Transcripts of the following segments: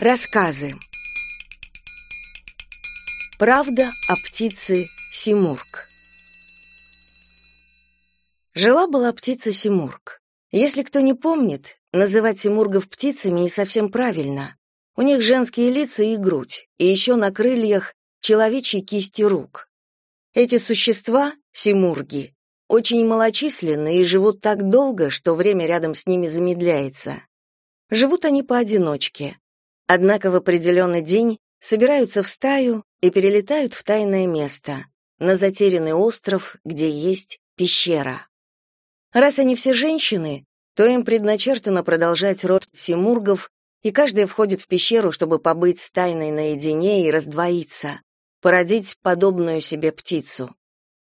Рассказы. Правда о птице Симург. Жила-была птица Симург. Если кто не помнит, называть симургов птицами не совсем правильно. У них женские лица и грудь, и еще на крыльях человечьи кисти рук. Эти существа, симурги, очень малочисленны и живут так долго, что время рядом с ними замедляется. Живут они поодиночке. Однако в определенный день собираются в стаю и перелетают в тайное место, на затерянный остров, где есть пещера. Раз они все женщины, то им предначертано продолжать род симургов, и каждая входит в пещеру, чтобы побыть с тайной наедине и раздвоиться, породить подобную себе птицу.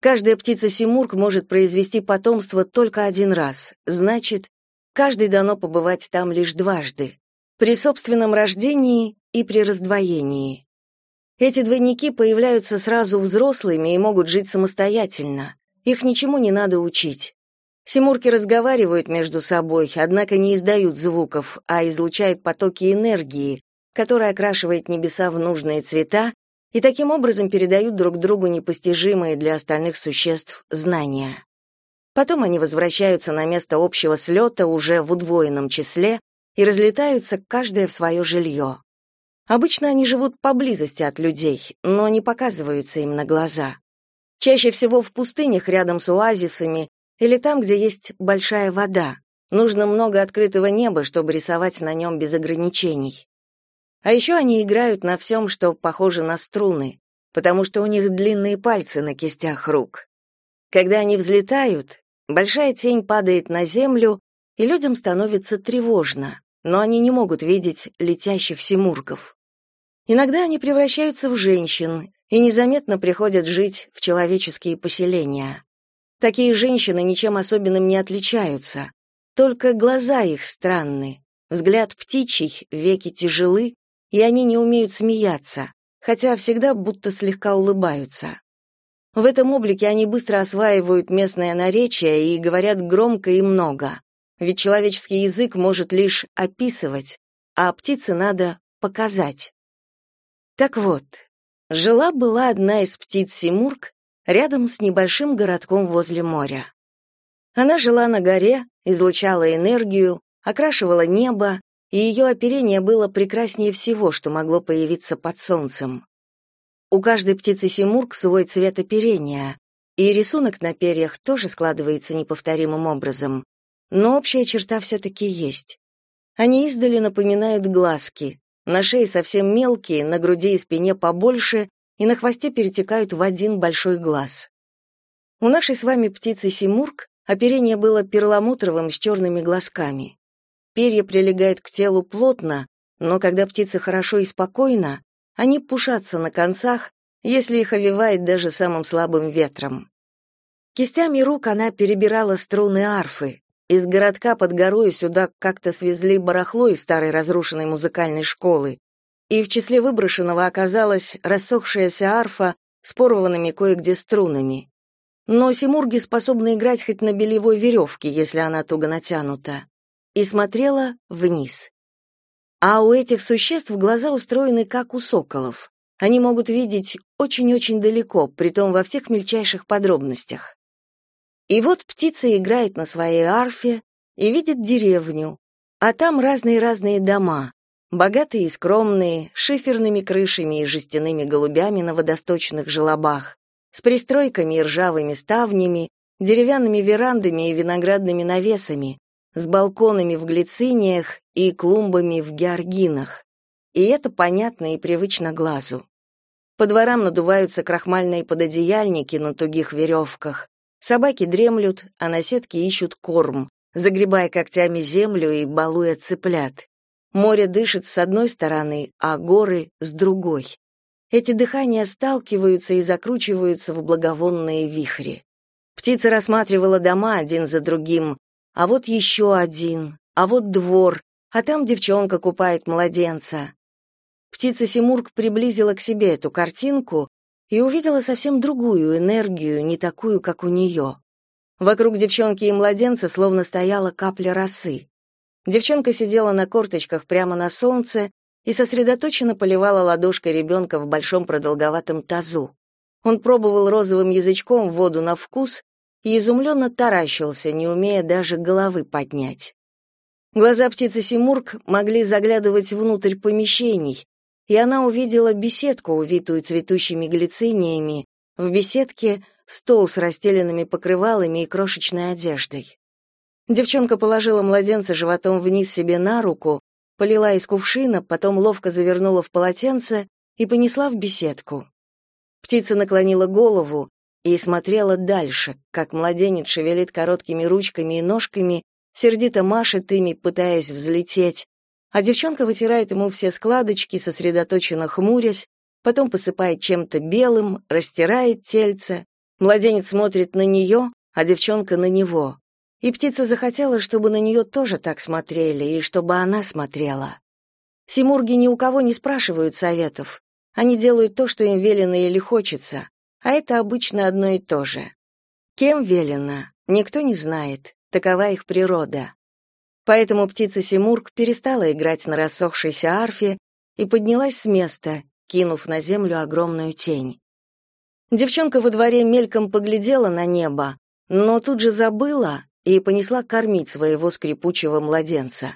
Каждая птица симург может произвести потомство только один раз, значит, каждой дано побывать там лишь дважды, при собственном рождении и при раздвоении. Эти двойники появляются сразу взрослыми и могут жить самостоятельно. Их ничему не надо учить. Симурки разговаривают между собой, однако не издают звуков, а излучают потоки энергии, которая окрашивает небеса в нужные цвета и таким образом передают друг другу непостижимые для остальных существ знания. Потом они возвращаются на место общего слета уже в удвоенном числе, и разлетаются каждое в свое жилье. Обычно они живут поблизости от людей, но не показываются им на глаза. Чаще всего в пустынях рядом с оазисами или там, где есть большая вода. Нужно много открытого неба, чтобы рисовать на нем без ограничений. А еще они играют на всем, что похоже на струны, потому что у них длинные пальцы на кистях рук. Когда они взлетают, большая тень падает на землю, и людям становится тревожно но они не могут видеть летящих симургов. Иногда они превращаются в женщин и незаметно приходят жить в человеческие поселения. Такие женщины ничем особенным не отличаются, только глаза их странны, взгляд птичий, веки тяжелы, и они не умеют смеяться, хотя всегда будто слегка улыбаются. В этом облике они быстро осваивают местное наречие и говорят громко и много ведь человеческий язык может лишь описывать, а птице надо показать. Так вот, жила-была одна из птиц Симург рядом с небольшим городком возле моря. Она жила на горе, излучала энергию, окрашивала небо, и ее оперение было прекраснее всего, что могло появиться под солнцем. У каждой птицы Симург свой цвет оперения, и рисунок на перьях тоже складывается неповторимым образом но общая черта все-таки есть. Они издали напоминают глазки, на шее совсем мелкие, на груди и спине побольше, и на хвосте перетекают в один большой глаз. У нашей с вами птицы Симург оперение было перламутровым с черными глазками. Перья прилегают к телу плотно, но когда птица хорошо и спокойна, они пушатся на концах, если их овивает даже самым слабым ветром. Кистями рук она перебирала струны арфы, из городка под горой сюда как-то свезли барахло из старой разрушенной музыкальной школы, и в числе выброшенного оказалась рассохшаяся арфа с порванными кое-где струнами. Но симурги способны играть хоть на белевой веревке, если она туго натянута. И смотрела вниз. А у этих существ глаза устроены как у соколов. Они могут видеть очень-очень далеко, притом во всех мельчайших подробностях. И вот птица играет на своей арфе и видит деревню, а там разные-разные дома, богатые и скромные, шиферными крышами и жестяными голубями на водосточных желобах, с пристройками и ржавыми ставнями, деревянными верандами и виноградными навесами, с балконами в глициниях и клумбами в георгинах. И это понятно и привычно глазу. По дворам надуваются крахмальные пододеяльники на тугих веревках, Собаки дремлют, а наседки ищут корм, загребая когтями землю и балуя цыплят. Море дышит с одной стороны, а горы — с другой. Эти дыхания сталкиваются и закручиваются в благовонные вихри. Птица рассматривала дома один за другим, а вот еще один, а вот двор, а там девчонка купает младенца. Птица Симург приблизила к себе эту картинку и увидела совсем другую энергию, не такую, как у нее. Вокруг девчонки и младенца словно стояла капля росы. Девчонка сидела на корточках прямо на солнце, и сосредоточенно поливала ладошкой ребенка в большом продолговатом тазу. Он пробовал розовым язычком воду на вкус и изумленно таращился, не умея даже головы поднять. Глаза птицы Симург могли заглядывать внутрь помещений, и она увидела беседку, увитую цветущими глициниями, в беседке стол с расстеленными покрывалами и крошечной одеждой. Девчонка положила младенца животом вниз себе на руку, полила из кувшина, потом ловко завернула в полотенце и понесла в беседку. Птица наклонила голову и смотрела дальше, как младенец шевелит короткими ручками и ножками, сердито машет ими, пытаясь взлететь, а девчонка вытирает ему все складочки, сосредоточенно хмурясь, потом посыпает чем-то белым, растирает тельце. Младенец смотрит на нее, а девчонка на него. И птица захотела, чтобы на нее тоже так смотрели, и чтобы она смотрела. Симурги ни у кого не спрашивают советов. Они делают то, что им велено или хочется, а это обычно одно и то же. Кем велено, никто не знает, такова их природа. Поэтому птица Симург перестала играть на рассохшейся арфе и поднялась с места, кинув на землю огромную тень. Девчонка во дворе мельком поглядела на небо, но тут же забыла и понесла кормить своего скрипучего младенца.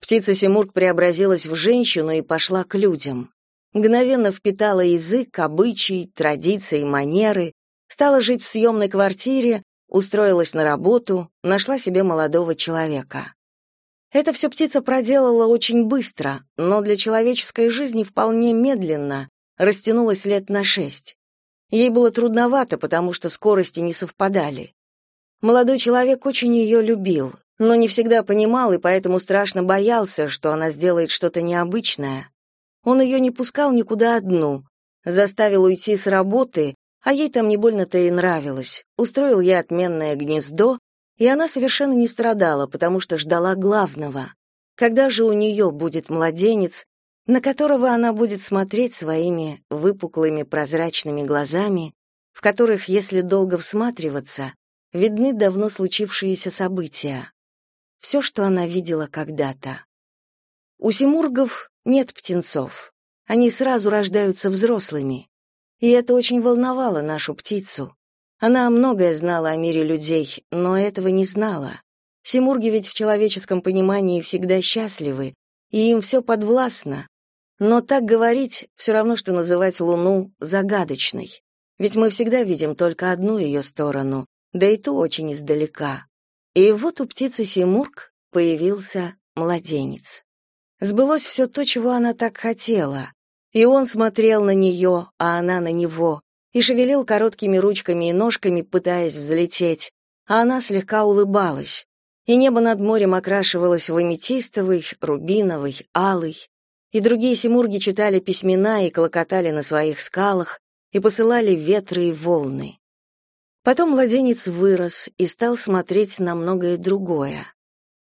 Птица Симург преобразилась в женщину и пошла к людям. Мгновенно впитала язык, обычаи, традиции, манеры, стала жить в съемной квартире, устроилась на работу, нашла себе молодого человека. Это все птица проделала очень быстро, но для человеческой жизни вполне медленно, растянулась лет на шесть. Ей было трудновато, потому что скорости не совпадали. Молодой человек очень ее любил, но не всегда понимал и поэтому страшно боялся, что она сделает что-то необычное. Он ее не пускал никуда одну, заставил уйти с работы, а ей там не больно-то и нравилось, устроил ей отменное гнездо, и она совершенно не страдала, потому что ждала главного. Когда же у нее будет младенец, на которого она будет смотреть своими выпуклыми прозрачными глазами, в которых, если долго всматриваться, видны давно случившиеся события. Все, что она видела когда-то. У симургов нет птенцов. Они сразу рождаются взрослыми. И это очень волновало нашу птицу. Она многое знала о мире людей, но этого не знала. Симурги ведь в человеческом понимании всегда счастливы, и им все подвластно. Но так говорить все равно, что называть Луну загадочной. Ведь мы всегда видим только одну ее сторону, да и ту очень издалека. И вот у птицы Симург появился младенец. Сбылось все то, чего она так хотела. И он смотрел на нее, а она на него, и шевелил короткими ручками и ножками, пытаясь взлететь, а она слегка улыбалась. И небо над морем окрашивалось в аметистовый, рубиновый, алый. И другие симурги читали письмена и клокотали на своих скалах, и посылали ветры и волны. Потом младенец вырос и стал смотреть на многое другое.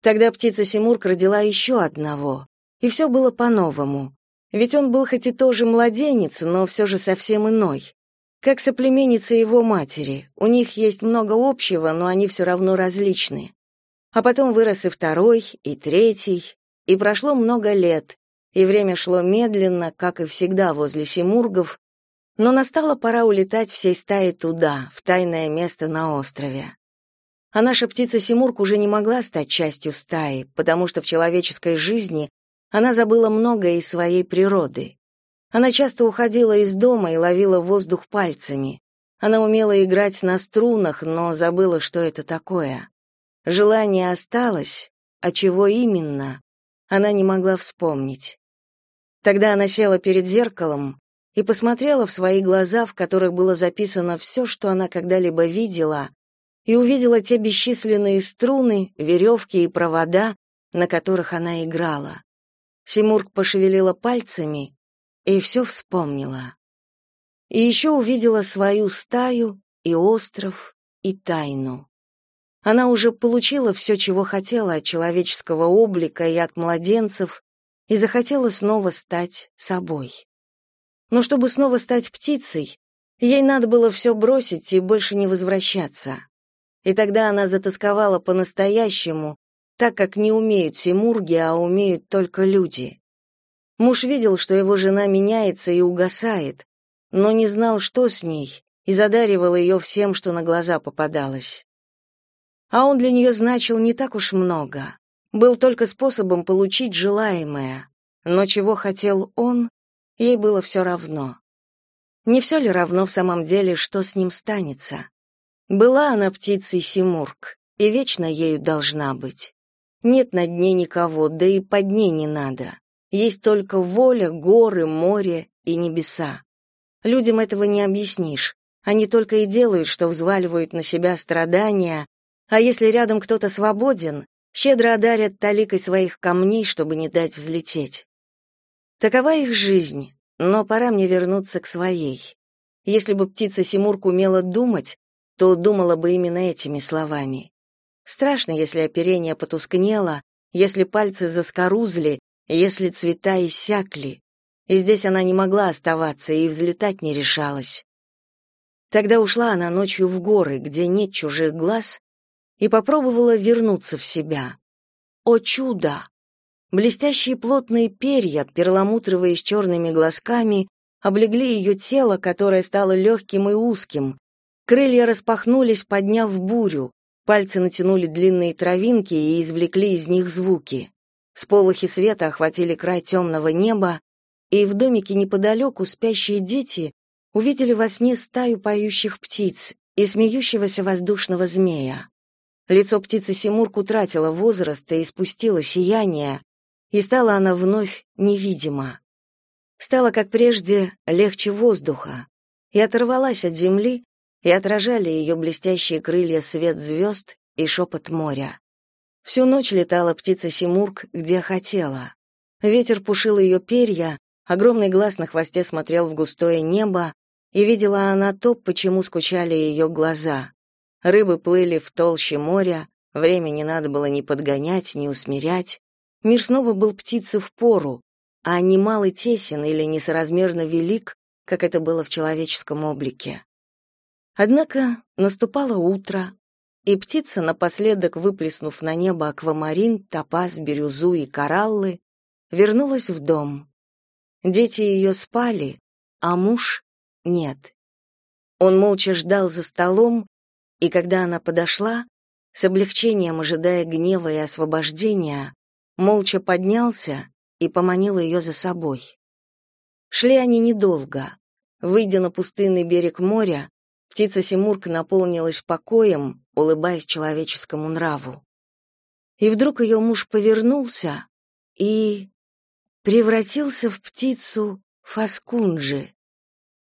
Тогда птица Симург родила еще одного, и все было по-новому. Ведь он был хоть и тоже младенец, но все же совсем иной. Как соплеменница его матери, у них есть много общего, но они все равно различны. А потом вырос и второй, и третий, и прошло много лет, и время шло медленно, как и всегда возле Симургов, но настала пора улетать всей стаей туда, в тайное место на острове. А наша птица Симург уже не могла стать частью стаи, потому что в человеческой жизни она забыла многое из своей природы. Она часто уходила из дома и ловила воздух пальцами. Она умела играть на струнах, но забыла, что это такое. Желание осталось, а чего именно, она не могла вспомнить. Тогда она села перед зеркалом, и посмотрела в свои глаза, в которых было записано все, что она когда-либо видела, и увидела те бесчисленные струны, веревки и провода, на которых она играла. Симург пошевелила пальцами и все вспомнила. И еще увидела свою стаю и остров, и тайну. Она уже получила все, чего хотела от человеческого облика и от младенцев, и захотела снова стать собой. Но чтобы снова стать птицей, ей надо было все бросить и больше не возвращаться. И тогда она затасковала по-настоящему, так как не умеют симурги, а умеют только люди. Муж видел, что его жена меняется и угасает, но не знал, что с ней, и задаривал ее всем, что на глаза попадалось. А он для нее значил не так уж много. Был только способом получить желаемое, но чего хотел он, ей было все равно. Не все ли равно в самом деле, что с ним станется? Была она птицей Симург, и вечно ею должна быть. Нет над ней никого, да и под ней не надо. Есть только воля, горы, море и небеса. Людям этого не объяснишь. Они только и делают, что взваливают на себя страдания, а если рядом кто-то свободен, щедро одарят таликой своих камней, чтобы не дать взлететь. Такова их жизнь, но пора мне вернуться к своей. Если бы птица Симурк умела думать, то думала бы именно этими словами. Страшно, если оперение потускнело, если пальцы заскорузли, если цвета иссякли, и здесь она не могла оставаться и взлетать не решалась. Тогда ушла она ночью в горы, где нет чужих глаз, и попробовала вернуться в себя. О чудо! Блестящие плотные перья, перламутровые с черными глазками, облегли ее тело, которое стало легким и узким. Крылья распахнулись, подняв бурю, пальцы натянули длинные травинки и извлекли из них звуки. Сполохи света охватили край темного неба, и в домике неподалеку спящие дети увидели во сне стаю поющих птиц и смеющегося воздушного змея. Лицо птицы Симурк утратило возраст и испустило сияние, и стала она вновь невидима. Стало, как прежде, легче воздуха, и оторвалась от земли, и отражали ее блестящие крылья свет звезд и шепот моря. Всю ночь летала птица Симург, где хотела. Ветер пушил ее перья, огромный глаз на хвосте смотрел в густое небо, и видела она то, почему скучали ее глаза. Рыбы плыли в толще моря, времени надо было ни подгонять, ни усмирять. Мир снова был птице в пору, а не малый тесен или несоразмерно велик, как это было в человеческом облике. Однако наступало утро, и птица, напоследок выплеснув на небо аквамарин, топаз, бирюзу и кораллы, вернулась в дом. Дети ее спали, а муж — нет. Он молча ждал за столом, и когда она подошла, с облегчением ожидая гнева и освобождения, молча поднялся и поманил ее за собой. Шли они недолго. Выйдя на пустынный берег моря, птица Симурка наполнилась покоем, улыбаясь человеческому нраву. И вдруг ее муж повернулся и превратился в птицу фаскунджи.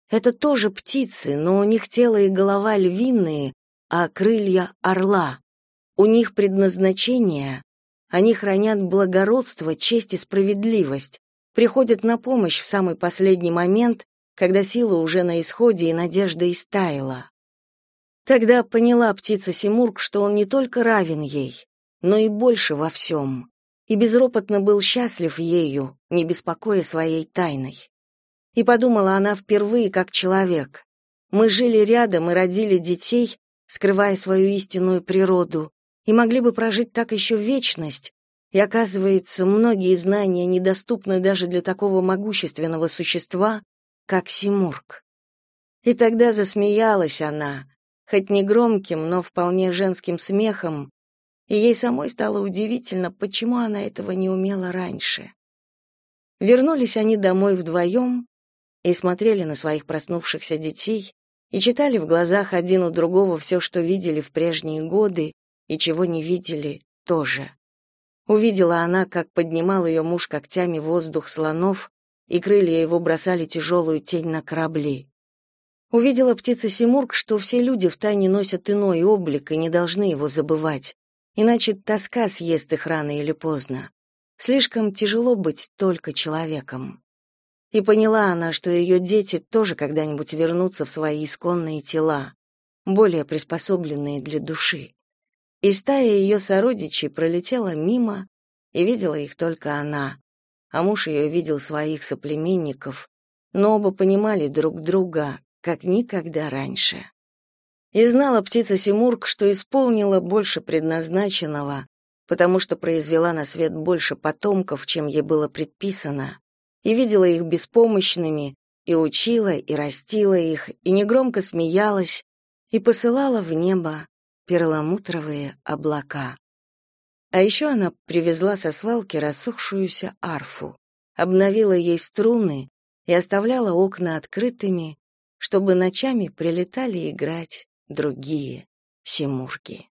Это тоже птицы, но у них тело и голова львиные, а крылья орла. У них предназначение, они хранят благородство, честь и справедливость, приходят на помощь в самый последний момент, когда сила уже на исходе и надежда истаяла. Тогда поняла птица Симург, что он не только равен ей, но и больше во всем, и безропотно был счастлив ею, не беспокоя своей тайной. И подумала она впервые как человек. Мы жили рядом и родили детей, скрывая свою истинную природу, и могли бы прожить так еще вечность, и оказывается, многие знания недоступны даже для такого могущественного существа, как Симург. И тогда засмеялась она, хоть не громким, но вполне женским смехом, и ей самой стало удивительно, почему она этого не умела раньше. Вернулись они домой вдвоем и смотрели на своих проснувшихся детей и читали в глазах один у другого все, что видели в прежние годы и чего не видели тоже. Увидела она, как поднимал ее муж когтями воздух слонов, и крылья его бросали тяжелую тень на корабли. Увидела птица Симург, что все люди втайне носят иной облик и не должны его забывать, иначе тоска съест их рано или поздно. Слишком тяжело быть только человеком. И поняла она, что ее дети тоже когда-нибудь вернутся в свои исконные тела, более приспособленные для души. И стая ее сородичей пролетела мимо, и видела их только она, а муж ее видел своих соплеменников, но оба понимали друг друга как никогда раньше. И знала птица Симург, что исполнила больше предназначенного, потому что произвела на свет больше потомков, чем ей было предписано, и видела их беспомощными, и учила, и растила их, и негромко смеялась, и посылала в небо перламутровые облака. А еще она привезла со свалки рассохшуюся арфу, обновила ей струны и оставляла окна открытыми, чтобы ночами прилетали играть другие симурги.